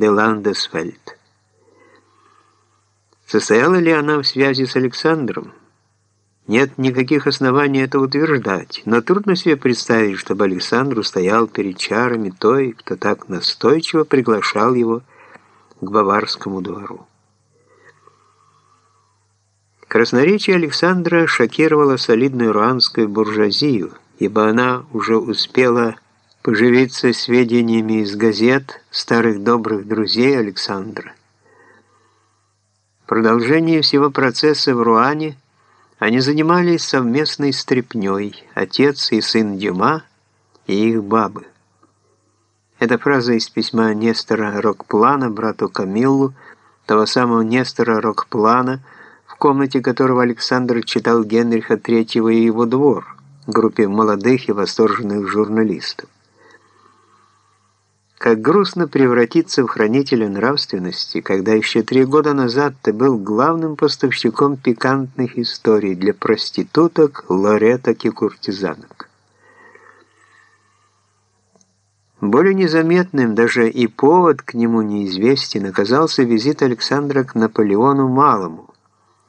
де Ландесфельд. Состояла ли она в связи с Александром? Нет никаких оснований это утверждать, но трудно себе представить, чтобы Александр устоял перед чарами той, кто так настойчиво приглашал его к Баварскому двору. Красноречие Александра шокировало солидную руанскую буржуазию, ибо она уже успела поживиться сведениями из газет старых добрых друзей Александра. В продолжении всего процесса в Руане они занимались совместной стряпнёй, отец и сын Дюма и их бабы. Эта фраза из письма Нестора Рокплана брату Камиллу, того самого Нестора Рокплана, в комнате которого Александр читал Генриха III и его двор, группе молодых и восторженных журналистов. Как грустно превратиться в хранителя нравственности, когда еще три года назад ты был главным поставщиком пикантных историй для проституток, лореток и куртизанок. Более незаметным, даже и повод к нему неизвестен, оказался визит Александра к Наполеону Малому,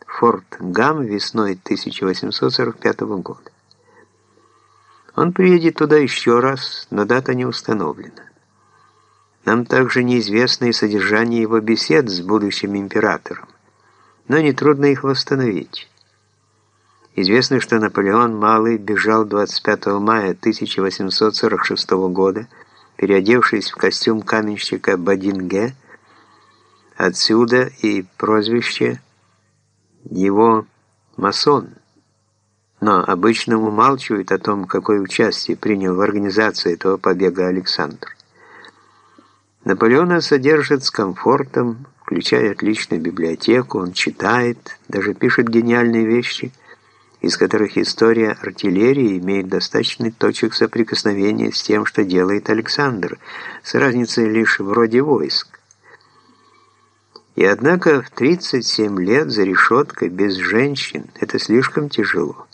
Форт Гам весной 1845 года. Он приедет туда еще раз, но дата не установлена. Нам также неизвестно и содержание его бесед с будущим императором, но нетрудно их восстановить. Известно, что Наполеон Малый бежал 25 мая 1846 года, переодевшись в костюм каменщика Бадинге, отсюда и прозвище его «масон». Но обычно умалчивают о том, какое участие принял в организации этого побега Александр. Наполеона содержит с комфортом, включая отличную библиотеку, он читает, даже пишет гениальные вещи, из которых история артиллерии имеет достаточный точек соприкосновения с тем, что делает Александр, с разницей лишь в роде войск. И однако в 37 лет за решеткой без женщин это слишком тяжело.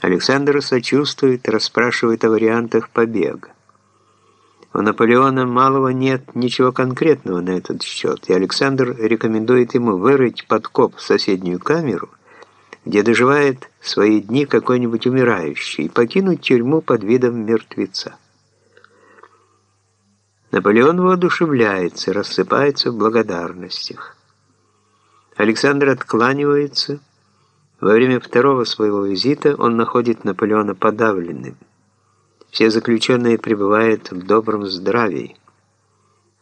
Александр сочувствует, расспрашивает о вариантах побега. У Наполеона Малого нет ничего конкретного на этот счет, и Александр рекомендует ему вырыть подкоп в соседнюю камеру, где доживает свои дни какой-нибудь умирающий, и покинуть тюрьму под видом мертвеца. Наполеон воодушевляется, рассыпается в благодарностях. Александр откланивается. Во время второго своего визита он находит Наполеона подавленным. Все заключенные пребывают в добром здравии.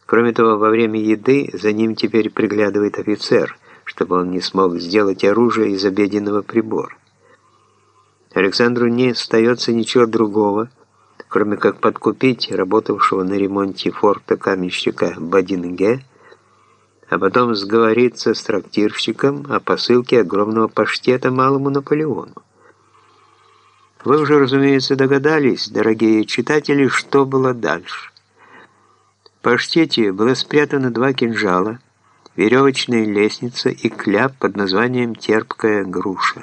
Кроме того, во время еды за ним теперь приглядывает офицер, чтобы он не смог сделать оружие из обеденного прибора. Александру не остается ничего другого, кроме как подкупить работавшего на ремонте форта каменщика Бадинге, а потом сговориться с трактирщиком о посылке огромного паштета малому Наполеону. Вы уже, разумеется, догадались, дорогие читатели, что было дальше. В паштете было спрятано два кинжала, веревочная лестница и кляп под названием «Терпкая груша».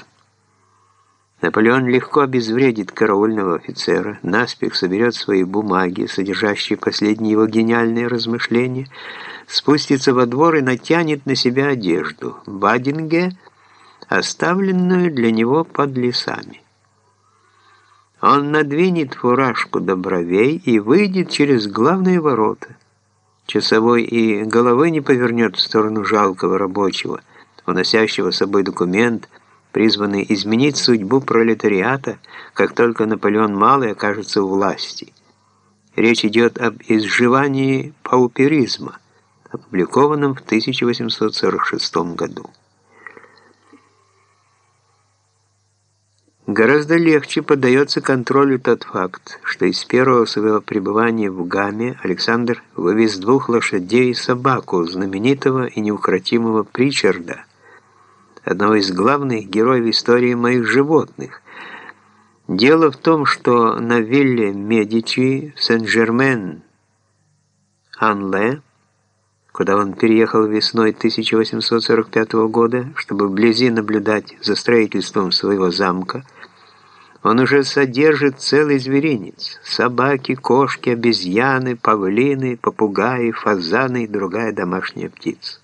Наполеон легко обезвредит караульного офицера, наспех соберет свои бумаги, содержащие последние его гениальные размышления, спустится во двор и натянет на себя одежду, бадинге, оставленную для него под лесами. Он надвинет фуражку до бровей и выйдет через главные ворота. Часовой и головы не повернет в сторону жалкого рабочего, уносящего с собой документ, призванный изменить судьбу пролетариата, как только Наполеон Малый окажется у власти. Речь идет об изживании пауперизма, опубликованном в 1846 году. Гораздо легче поддается контролю тот факт, что из первого своего пребывания в Гаме Александр вывез двух лошадей и собаку, знаменитого и неукротимого Причарда, одного из главных героев истории моих животных. Дело в том, что на вилле Медичи Сен-Жермен Анле, куда он переехал весной 1845 года, чтобы вблизи наблюдать за строительством своего замка, Он уже содержит целый зверинец. Собаки, кошки, обезьяны, павлины, попугаи, фазаны и другая домашняя птица.